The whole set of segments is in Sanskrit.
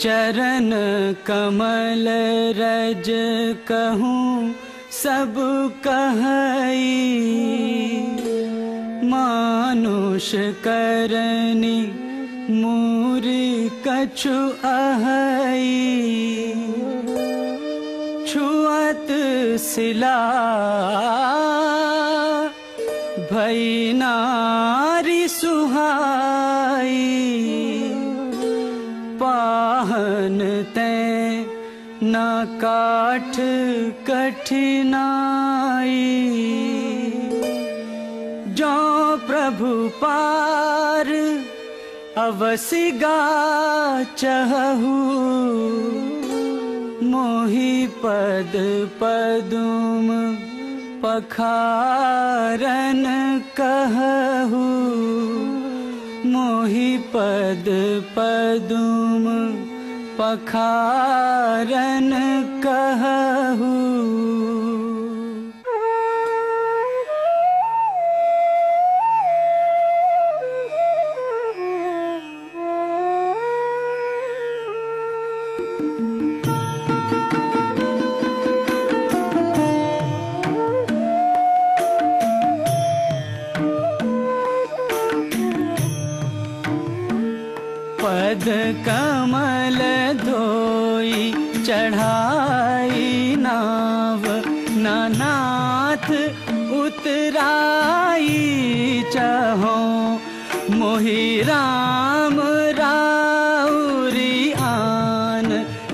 चरण कमल रज कहूँ, सब कही मानुष करनी मूरी कछु अहई। छुअत सिला भई नारी सुहाई। काठ कठिनाई। जो प्रभु पार अवसिगा चहू मोहि पद पदुम पखारन कहू मोहि पद पदुम पखारन कहू पद कमल धोई चढ़ाई नाव नाथ उतराई चहो। मोहि राम राउरी आन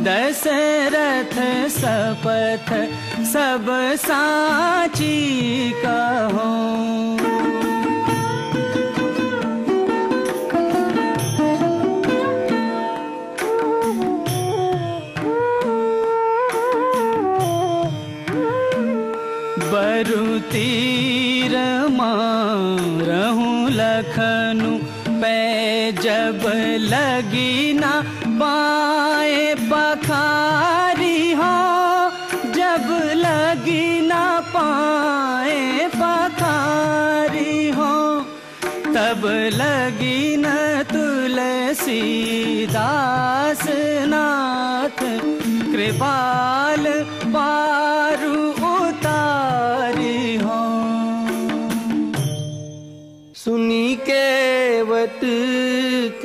दशरथ सपथ सब साची कहो तीर मारहूँ लखनु पै जब लगी न पाए पखारी हो जब लगी न पाए पखारी हो तब लगी न तुलसी दास नाथ कृपाल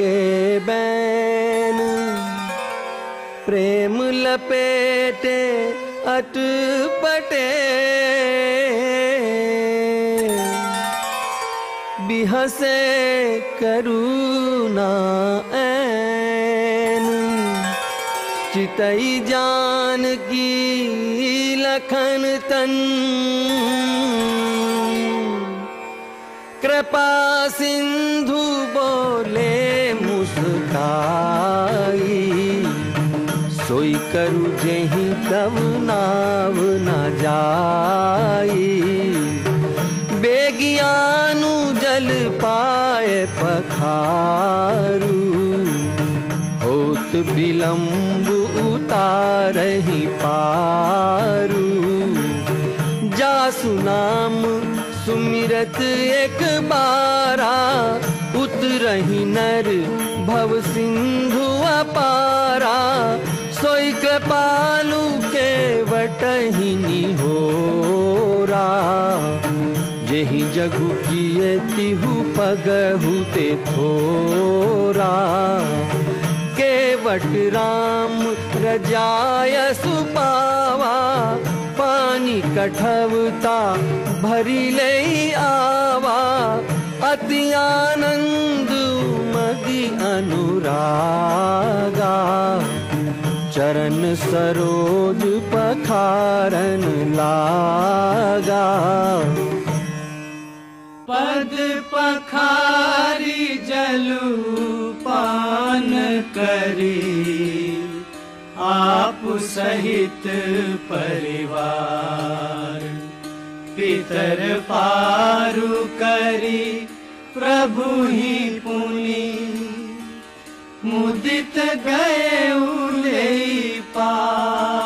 के बैन। प्रेम लपेटे, अटपटे। बिहसे करुणा ऐन। चितई जान की लखन तन। कृपा सिंधु बोले। मुस्काई सोई करु जही तब नाव न जाई। बेगियानु जल पाए पखारू। होत विलंब उतारही पारू। जासु नाम सुमिरत एक बारा उतरही नर भव सिंधु अपारा सोई कृपालु के वटहिनी होरा। जेहि जगु किए तिहु पगहु ते थोरा। केवट राम रजाय सुपावा पानी कठवता भरी ले आवा अति आनंद मदि अनुरागा। चरण सरोज पखारन लागा। पद पखारी जलु पान करी। आप सहित परिवार पितर पारु करी प्रभु ही पुनि। मुदित गए उले पार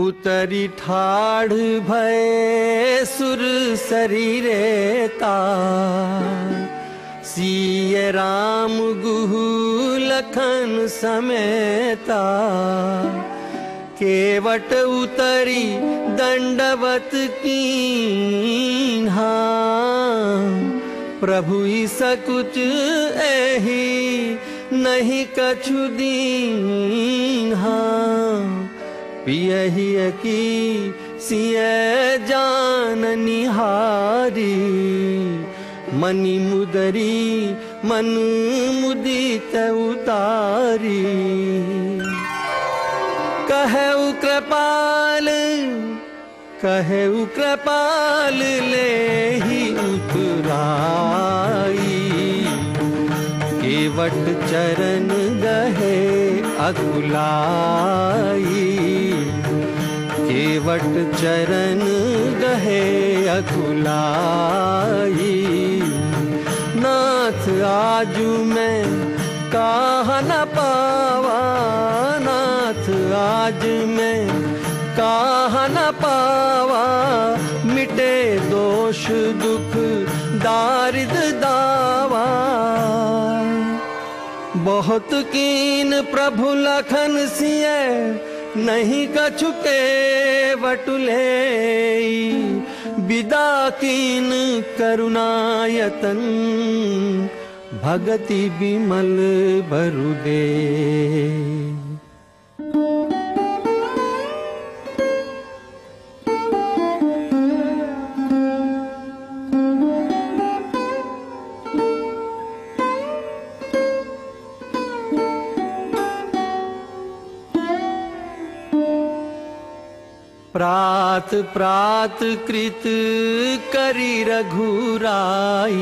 करी ठाढ़ भय सुर शरीरे सीय राम गुहु लखन समेता। केवट उतरी दंडवत की प्रभु ही सकुच एही नहीं कछु दीन पियही की सिय जान निहारी, मनि मुदरी मन मुदित उतारी। कहे कृपाल कहे कृपाल ले ही उतराई। केवट चरण गहे अकुलाई। केवट चरण गहे अकुलाई। नाथ, आजू मैं कहा न पावा। नाथ, आज मैं कहा न पावा। मिटे दोष, दुख, दारिद, दावा। बहुत कीन प्रभु लखन सिय नहीं कछुके वटुले विदा कीन करुणायतन भगति विमल बरुदे प्रात प्रात कृत करी रघुराई।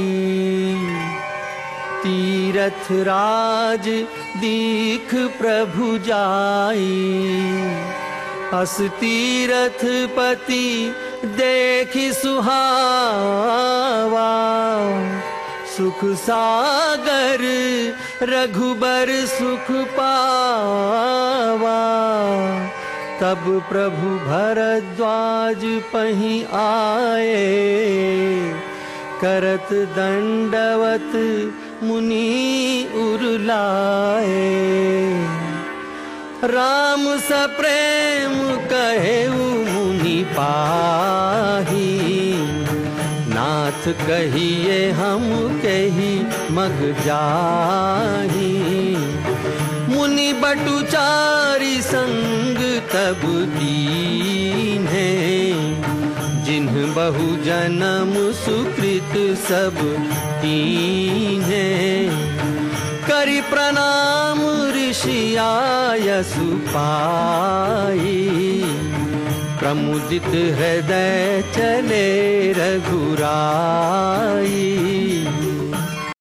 तीरथ राज दीख प्रभु जाई। अस तीरथ पति देखि सुहावा। सुख सागर रघुबर सुख पावा तब प्रभु भरद्वाज पही आए। करत दंडवत मुनि उरलाए। राम सप्रेम कहे मुनि पाही। नाथ कहिए हम कही मग जाही। बटुचारी संग दीन है जिन्ह बहु जन्म सुकृत सब तीन है। करी प्रणाम ऋषि आयसु पाई प्रमुदित हृदय चले रघुराई